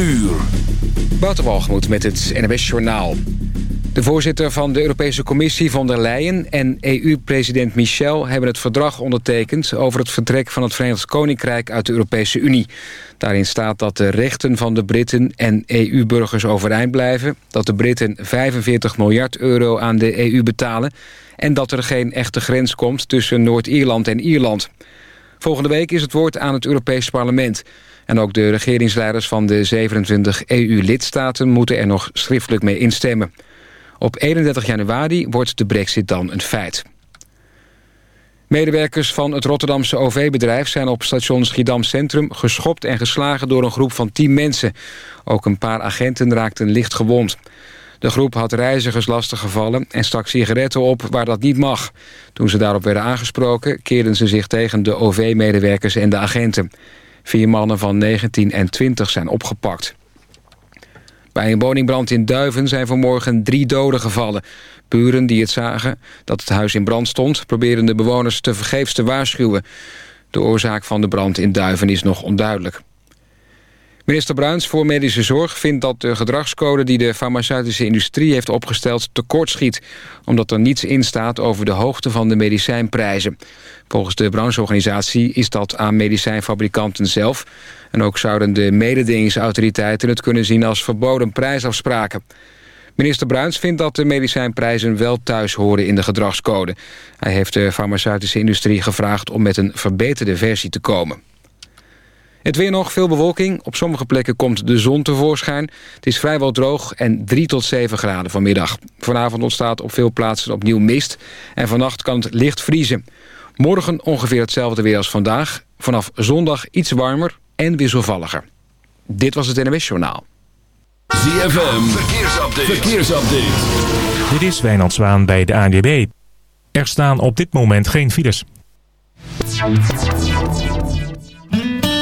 uur. Walgemoed met het NWS Journaal. De voorzitter van de Europese Commissie von der Leyen en EU-president Michel... hebben het verdrag ondertekend over het vertrek van het Verenigd Koninkrijk uit de Europese Unie. Daarin staat dat de rechten van de Britten en EU-burgers overeind blijven... dat de Britten 45 miljard euro aan de EU betalen... en dat er geen echte grens komt tussen Noord-Ierland en Ierland. Volgende week is het woord aan het Europees Parlement... En ook de regeringsleiders van de 27 EU-lidstaten moeten er nog schriftelijk mee instemmen. Op 31 januari wordt de brexit dan een feit. Medewerkers van het Rotterdamse OV-bedrijf zijn op station Schiedam Centrum geschopt en geslagen door een groep van 10 mensen. Ook een paar agenten raakten licht gewond. De groep had reizigers lastiggevallen en stak sigaretten op waar dat niet mag. Toen ze daarop werden aangesproken keerden ze zich tegen de OV-medewerkers en de agenten. Vier mannen van 19 en 20 zijn opgepakt. Bij een woningbrand in Duiven zijn vanmorgen drie doden gevallen. Buren die het zagen dat het huis in brand stond... probeerden de bewoners te vergeefs te waarschuwen. De oorzaak van de brand in Duiven is nog onduidelijk. Minister Bruins voor Medische Zorg vindt dat de gedragscode... die de farmaceutische industrie heeft opgesteld tekortschiet... omdat er niets in staat over de hoogte van de medicijnprijzen. Volgens de brancheorganisatie is dat aan medicijnfabrikanten zelf... en ook zouden de mededingingsautoriteiten het kunnen zien als verboden prijsafspraken. Minister Bruins vindt dat de medicijnprijzen wel thuis horen in de gedragscode. Hij heeft de farmaceutische industrie gevraagd om met een verbeterde versie te komen. Het weer nog, veel bewolking. Op sommige plekken komt de zon tevoorschijn. Het is vrijwel droog en 3 tot 7 graden vanmiddag. Vanavond ontstaat op veel plaatsen opnieuw mist. En vannacht kan het licht vriezen. Morgen ongeveer hetzelfde weer als vandaag. Vanaf zondag iets warmer en wisselvalliger. Dit was het NWS Journaal. ZFM, verkeersupdate. verkeersupdate. Dit is Wijnand Zwaan bij de ANWB. Er staan op dit moment geen files.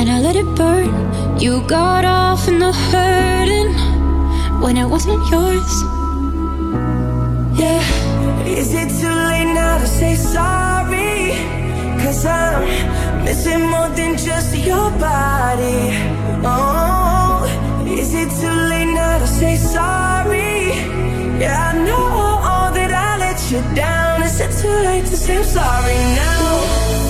and I let it burn. You got off in the hurting when it wasn't yours. Yeah, is it too late now to say sorry? Cause I'm missing more than just your body. Oh, is it too late now to say sorry? Yeah, I know all that I let you down. Is it too late to say I'm sorry now?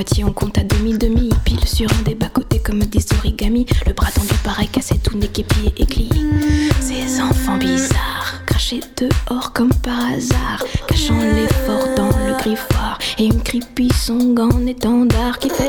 moitié, on compte à demi-demi. Pile sur un des bas-côtés comme des origamis. Le bras tendu pareil, cassé tout nez, pieds et éclis. Ces enfants bizarres, crachés dehors comme par hasard. Cachant l'effort dans le griffoir. Et une creepy song en étendard qui fait.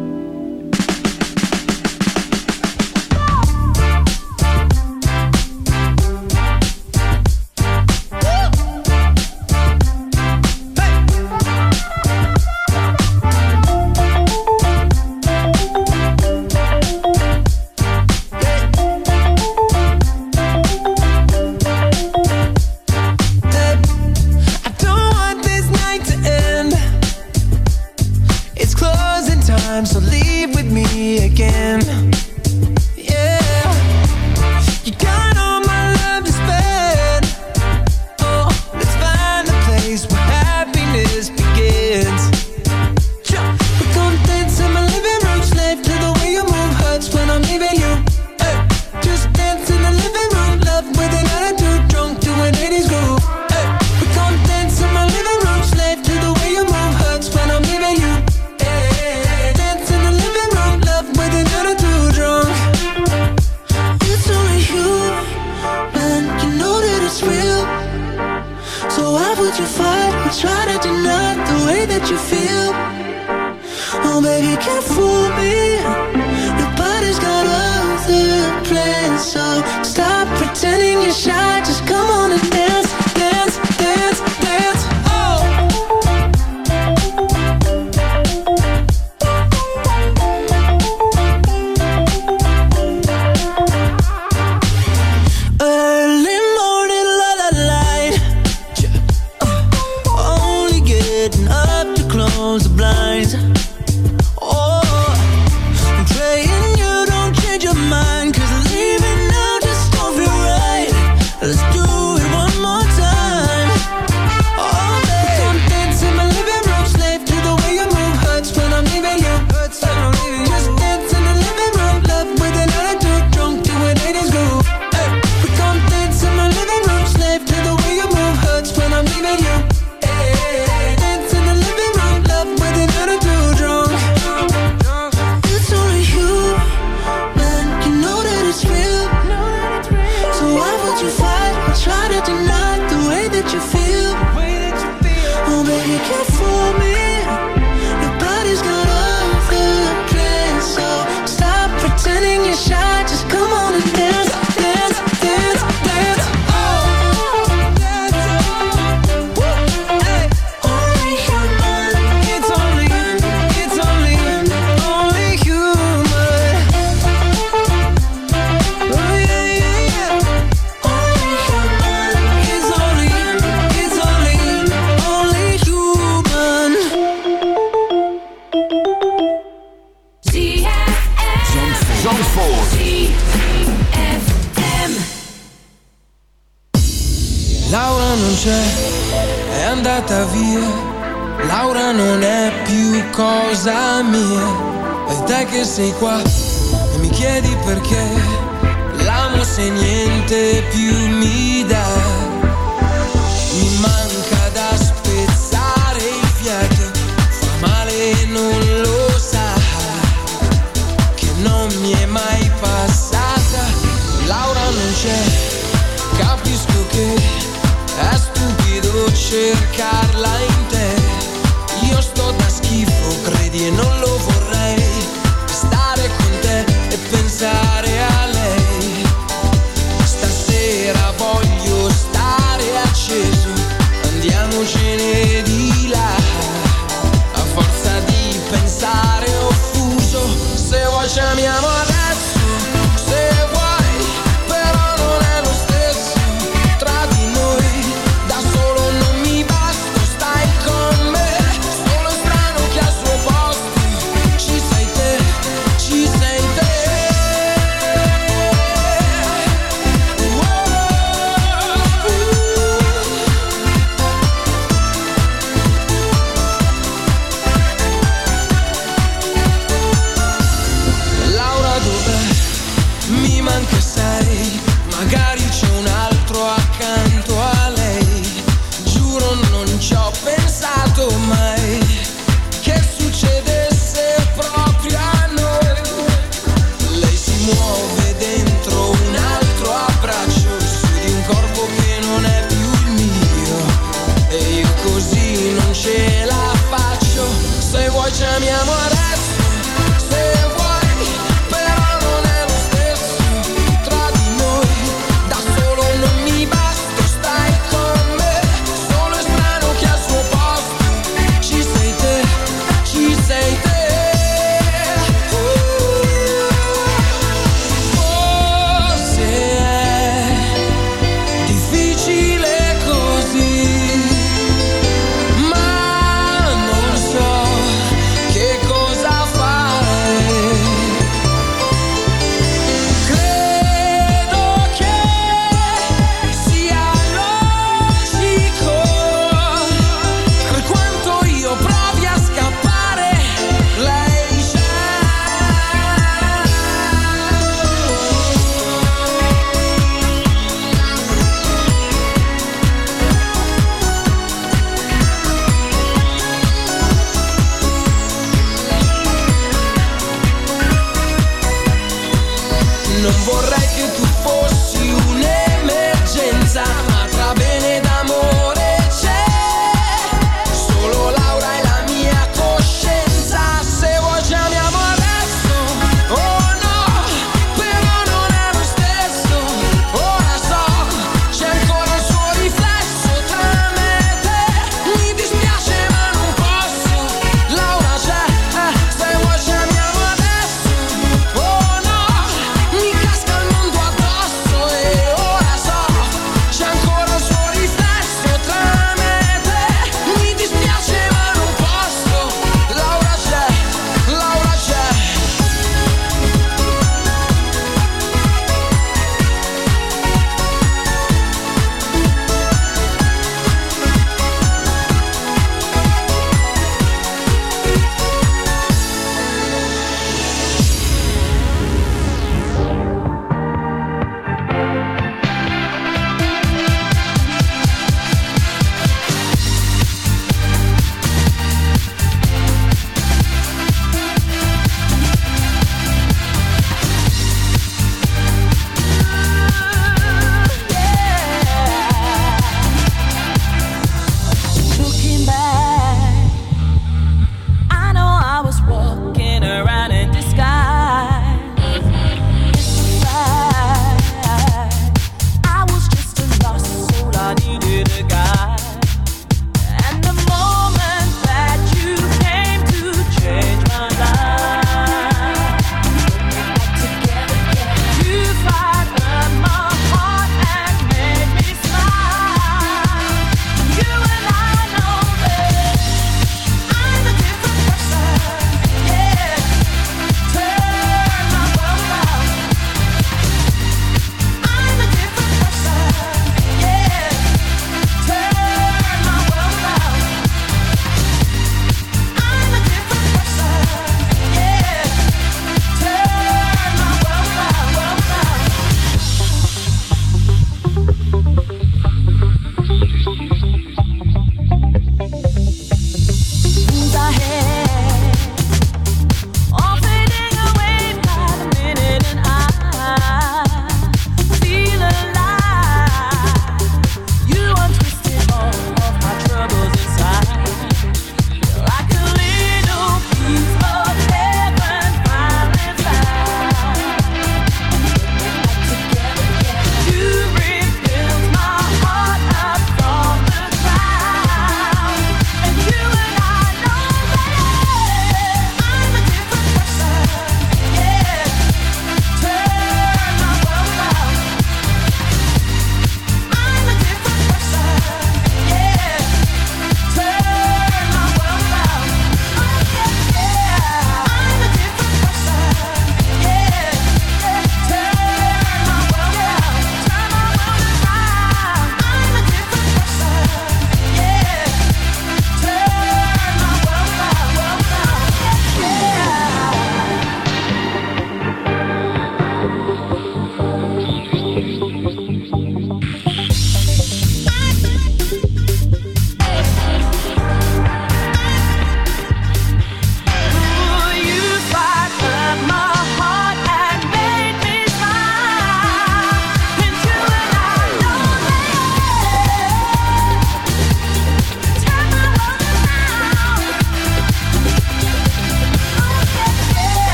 Cercarla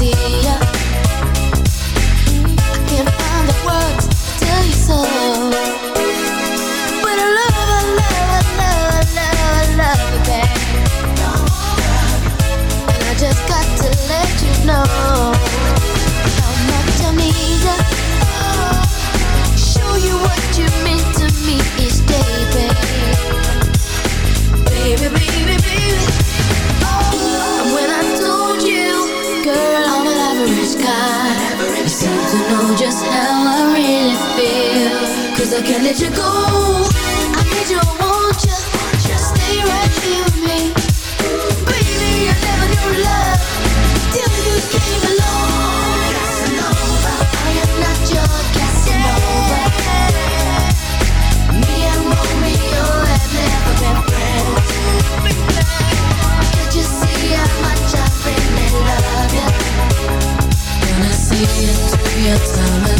see ya. I can't find the words to tell you so. I can let you go. I need you, I want you. Stay right here with me. Baby, I never knew love till you came along. Casanova, I am not your Casanova. Me and Romeo have never been friends. You see how much I really love you? I see through your.